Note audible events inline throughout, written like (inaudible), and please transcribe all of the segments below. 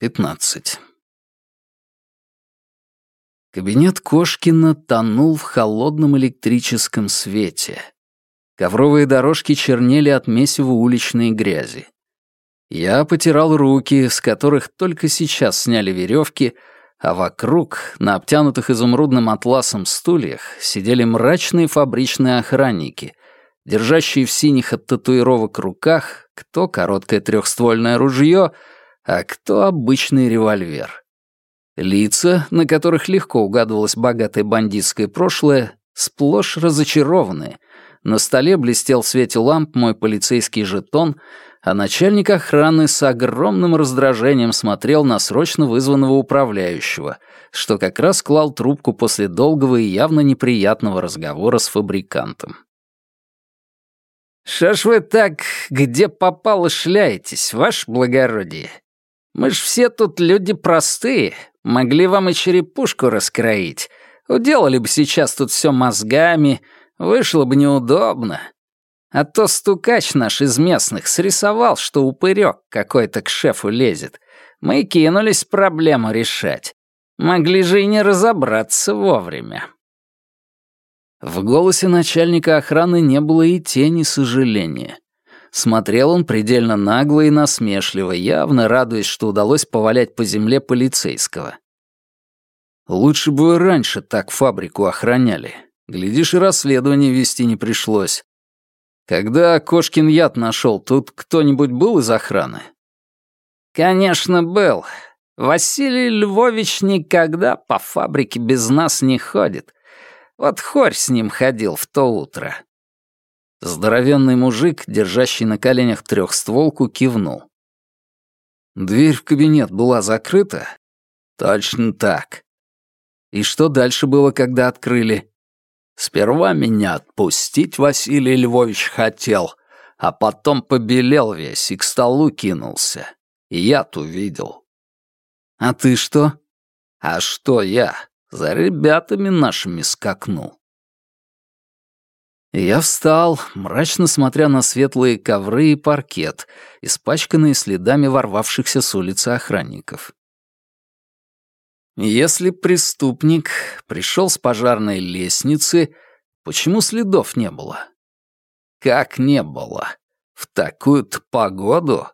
15. Кабинет Кошкина тонул в холодном электрическом свете. Ковровые дорожки чернели от месива уличной грязи. Я потирал руки, с которых только сейчас сняли веревки, а вокруг, на обтянутых изумрудным атласом стульях, сидели мрачные фабричные охранники, держащие в синих от татуировок руках кто короткое трехствольное ружье, а кто обычный револьвер. Лица, на которых легко угадывалось богатое бандитское прошлое, сплошь разочарованные. На столе блестел в свете ламп мой полицейский жетон, а начальник охраны с огромным раздражением смотрел на срочно вызванного управляющего, что как раз клал трубку после долгого и явно неприятного разговора с фабрикантом. «Что ж вы так, где попало, шляетесь, ваше благородие?» Мы ж все тут люди простые, могли вам и черепушку раскроить. Уделали бы сейчас тут все мозгами, вышло бы неудобно. А то стукач наш из местных срисовал, что упырек какой-то к шефу лезет. Мы кинулись проблему решать. Могли же и не разобраться вовремя. В голосе начальника охраны не было и тени сожаления. Смотрел он предельно нагло и насмешливо, явно радуясь, что удалось повалять по земле полицейского. Лучше бы вы раньше так фабрику охраняли. Глядишь, и расследование вести не пришлось. Когда Кошкин яд нашел, тут кто-нибудь был из охраны? Конечно, был. Василий Львович никогда по фабрике без нас не ходит. Вот хорь с ним ходил в то утро. Здоровенный мужик, держащий на коленях трехстволку, кивнул. Дверь в кабинет была закрыта? Точно так. И что дальше было, когда открыли? Сперва меня отпустить Василий Львович хотел, а потом побелел весь и к столу кинулся. И я-то увидел. А ты что? А что я? За ребятами нашими скакнул. Я встал, мрачно смотря на светлые ковры и паркет, испачканные следами ворвавшихся с улицы охранников. Если преступник пришел с пожарной лестницы, почему следов не было? Как не было? В такую-то погоду?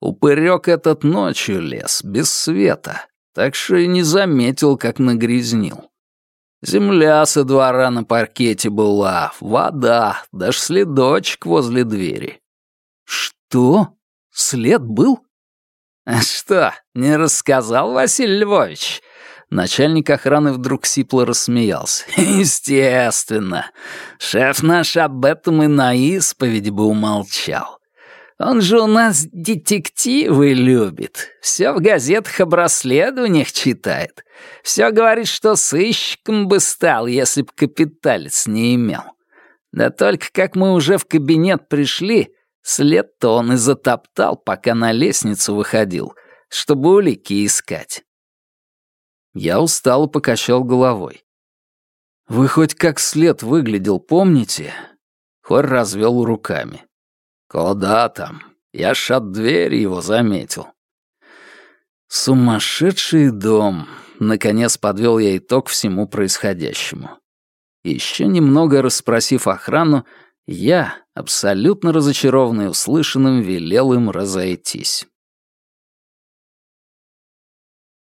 Упырек этот ночью лез, без света, так что и не заметил, как нагрязнил. Земля со двора на паркете была, вода, даже следочек возле двери. Что? След был? Что, не рассказал Василий Львович? Начальник охраны вдруг сипло рассмеялся. (laughs) Естественно. Шеф наш об этом и на исповеди бы умолчал. Он же у нас детективы любит. Все в газетах об расследованиях читает. Все говорит, что сыщиком бы стал, если б капиталец не имел. Да только как мы уже в кабинет пришли, след-то он и затоптал, пока на лестницу выходил, чтобы улики искать. Я устало покачал головой. «Вы хоть как след выглядел, помните?» Хорь развел руками. «Куда там? Я ж от двери его заметил». «Сумасшедший дом», — наконец подвел я итог всему происходящему. Еще немного расспросив охрану, я, абсолютно разочарованный услышанным, велел им разойтись.